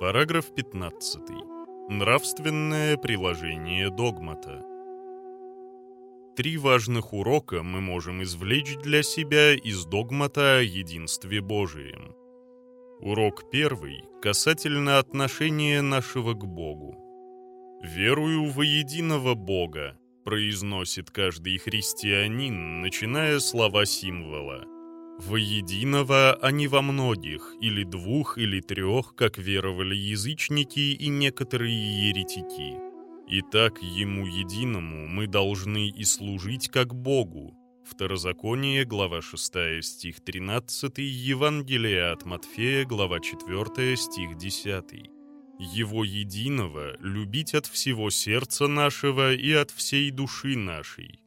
Параграф 15. Нравственное приложение догмата. Три важных урока мы можем извлечь для себя из догмата о единстве Божием. Урок первый касательно отношения нашего к Богу. «Верую во единого Бога», произносит каждый христианин, начиная слова символа – Воединого, а не во многих, или двух, или трех, как веровали язычники и некоторые еретики. Итак, Ему единому мы должны и служить как Богу. Второзаконие, глава 6, стих 13, Евангелие от Матфея, глава 4, стих 10. Его единого любить от всего сердца нашего и от всей души нашей,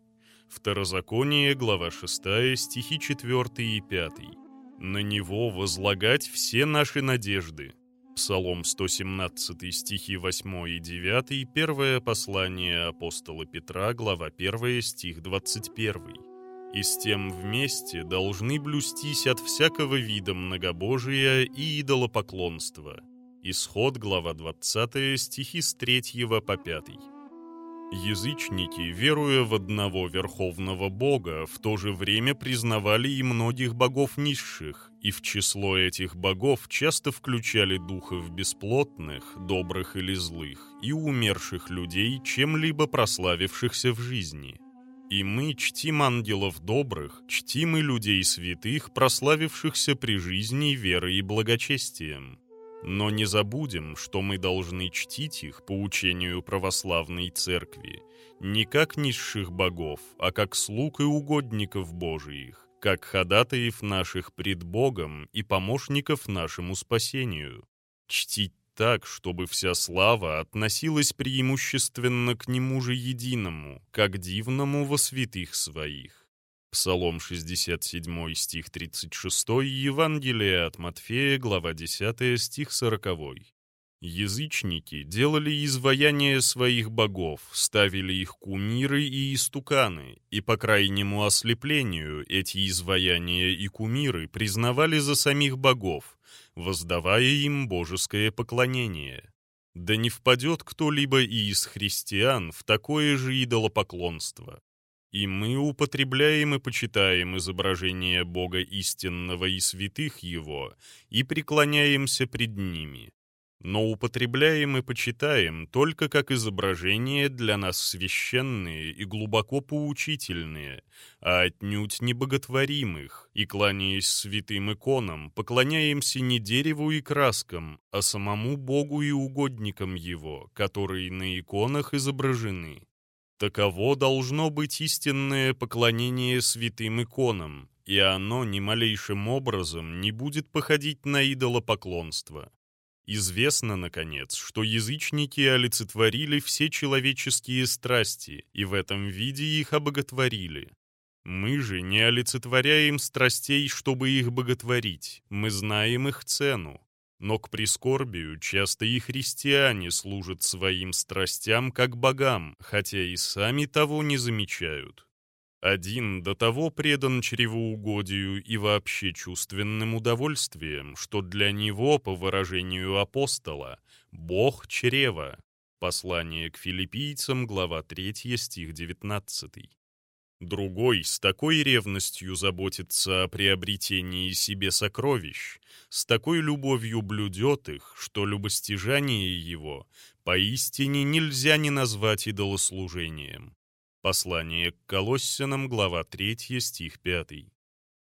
Второзаконие, глава 6, стихи 4 и 5. «На него возлагать все наши надежды». Псалом 117, стихи 8 и 9, первое послание апостола Петра, глава 1, стих 21. «И с тем вместе должны блюстись от всякого вида многобожия и идолопоклонства». Исход, глава 20, стихи с 3 по 5. Язычники, веруя в одного верховного бога, в то же время признавали и многих богов низших, и в число этих богов часто включали духов бесплотных, добрых или злых, и умерших людей, чем-либо прославившихся в жизни. И мы чтим ангелов добрых, чтим и людей святых, прославившихся при жизни верой и благочестием. Но не забудем, что мы должны чтить их по учению православной церкви не как низших богов, а как слуг и угодников Божиих, как ходатаев наших пред Богом и помощников нашему спасению. Чтить так, чтобы вся слава относилась преимущественно к Нему же единому, как дивному во святых своих. Псалом 67, стих 36, Евангелие от Матфея, глава 10, стих 40. Язычники делали изваяния своих богов, ставили их кумиры и истуканы, и по крайнему ослеплению эти изваяния и кумиры признавали за самих богов, воздавая им божеское поклонение. Да не впадет кто-либо и из христиан в такое же идолопоклонство. И мы употребляем и почитаем изображение Бога истинного и святых Его, и преклоняемся пред ними. Но употребляем и почитаем только как изображения для нас священные и глубоко поучительные, а отнюдь не боготворимых, и, кланяясь святым иконам, поклоняемся не дереву и краскам, а самому Богу и угодникам Его, которые на иконах изображены. Таково должно быть истинное поклонение святым иконам, и оно ни малейшим образом не будет походить на идолопоклонство. Известно, наконец, что язычники олицетворили все человеческие страсти и в этом виде их обоготворили. Мы же не олицетворяем страстей, чтобы их боготворить, мы знаем их цену, но к прискорбию часто и христиане служат своим страстям как богам, хотя и сами того не замечают. Один до того предан чревоугодию и вообще чувственным удовольствием, что для него, по выражению апостола, «Бог чрева». Послание к филиппийцам, глава 3, стих 19. Другой с такой ревностью заботится о приобретении себе сокровищ, с такой любовью блюдет их, что любостяжание его поистине нельзя не назвать идолослужением. Послание к Колоссянам, глава 3, стих 5.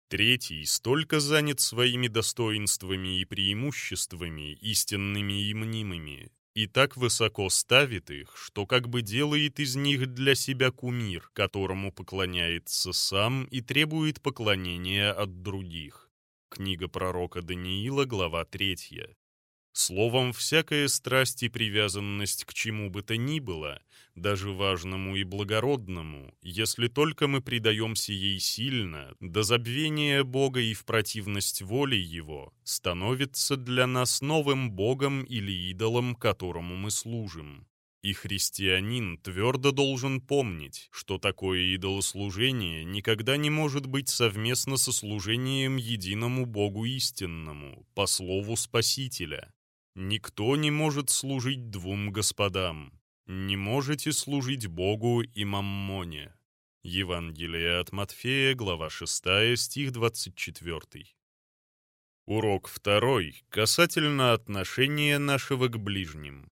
Третий столько занят своими достоинствами и преимуществами, истинными и мнимыми, и так высоко ставит их, что как бы делает из них для себя кумир, которому поклоняется сам и требует поклонения от других. Книга пророка Даниила, глава 3. Словом, всякая страсть и привязанность к чему бы то ни было, даже важному и благородному, если только мы предаемся ей сильно, до забвения Бога и в противность воли Его, становится для нас новым Богом или идолом, которому мы служим. И христианин твердо должен помнить, что такое идолослужение никогда не может быть совместно со служением единому Богу истинному, по слову Спасителя. Никто не может служить двум господам. Не можете служить Богу и Маммоне. Евангелие от Матфея, глава 6, стих 24. Урок второй касательно отношения нашего к ближним.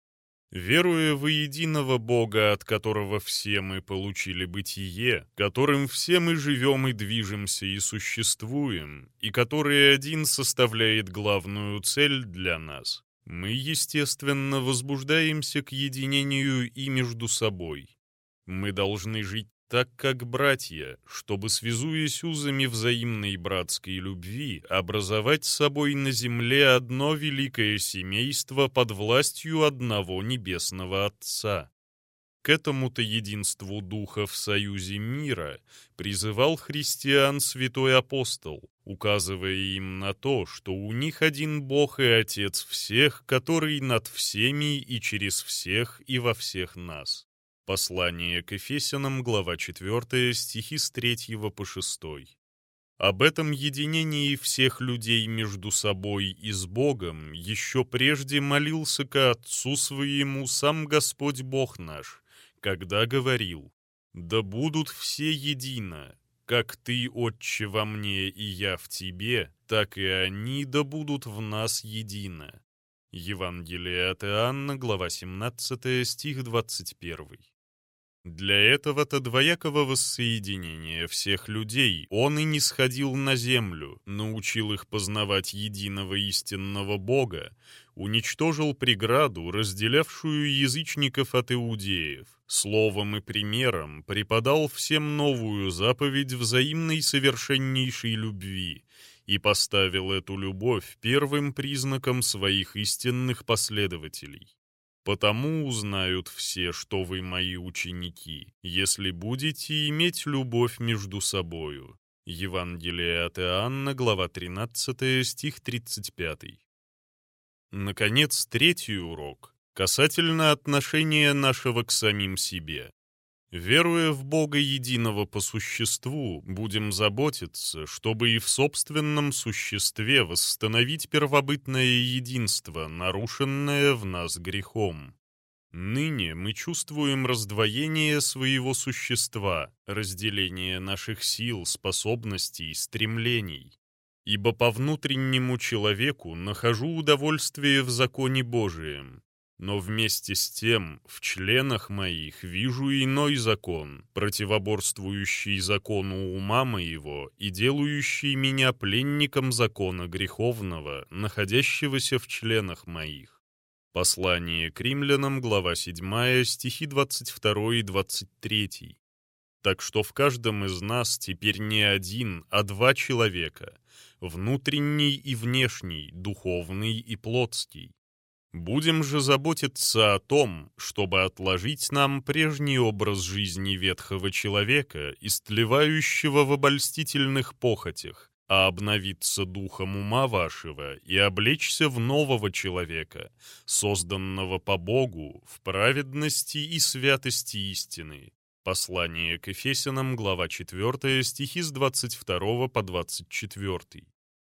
Веруя во единого Бога, от которого все мы получили бытие, которым все мы живем и движемся и существуем, и который один составляет главную цель для нас, мы, естественно, возбуждаемся к единению и между собой. Мы должны жить так как братья, чтобы, связуясь узами взаимной братской любви, образовать с собой на земле одно великое семейство под властью одного небесного Отца. К этому-то единству Духа в союзе мира призывал христиан святой апостол, указывая им на то, что у них один Бог и Отец всех, который над всеми и через всех и во всех нас. Послание к Ефесянам, глава 4, стихи с 3 по 6. Об этом единении всех людей между собой и с Богом еще прежде молился к Отцу своему сам Господь Бог наш, когда говорил «Да будут все едино, как Ты, Отче, во мне и я в Тебе, так и они да будут в нас едино». Евангелие от Иоанна, глава 17, стих 21. Для этого-то двоякого воссоединения всех людей он и не сходил на землю, научил их познавать единого истинного Бога, уничтожил преграду, разделявшую язычников от иудеев, словом и примером преподал всем новую заповедь взаимной совершеннейшей любви и поставил эту любовь первым признаком своих истинных последователей. Потому узнают все, что вы мои ученики, если будете иметь любовь между собою». Евангелие от Иоанна, глава 13, стих 35. Наконец, третий урок касательно отношения нашего к самим себе. Веруя в Бога единого по существу, будем заботиться, чтобы и в собственном существе восстановить первобытное единство, нарушенное в нас грехом. Ныне мы чувствуем раздвоение своего существа, разделение наших сил, способностей, стремлений. Ибо по внутреннему человеку нахожу удовольствие в законе Божием, но вместе с тем в членах моих вижу иной закон, противоборствующий закону ума моего и делающий меня пленником закона греховного, находящегося в членах моих. Послание к римлянам, глава 7, стихи 22 и 23. Так что в каждом из нас теперь не один, а два человека, внутренний и внешний, духовный и плотский. Будем же заботиться о том, чтобы отложить нам прежний образ жизни ветхого человека, истлевающего в обольстительных похотях, а обновиться духом ума вашего и облечься в нового человека, созданного по Богу в праведности и святости истины. Послание к Ефесянам, глава 4, стихи с 22 по 24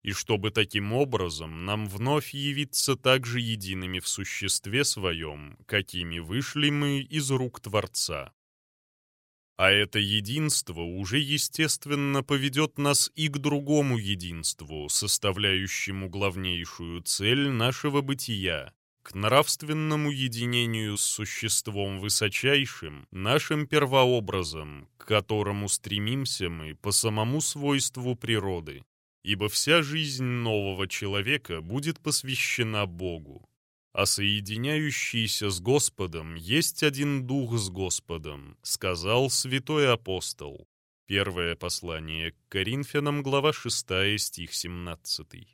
и чтобы таким образом нам вновь явиться так же едиными в существе своем, какими вышли мы из рук Творца. А это единство уже естественно поведет нас и к другому единству, составляющему главнейшую цель нашего бытия, к нравственному единению с существом высочайшим, нашим первообразом, к которому стремимся мы по самому свойству природы ибо вся жизнь нового человека будет посвящена Богу. А соединяющийся с Господом есть один дух с Господом, сказал святой апостол. Первое послание к Коринфянам, глава 6, стих 17.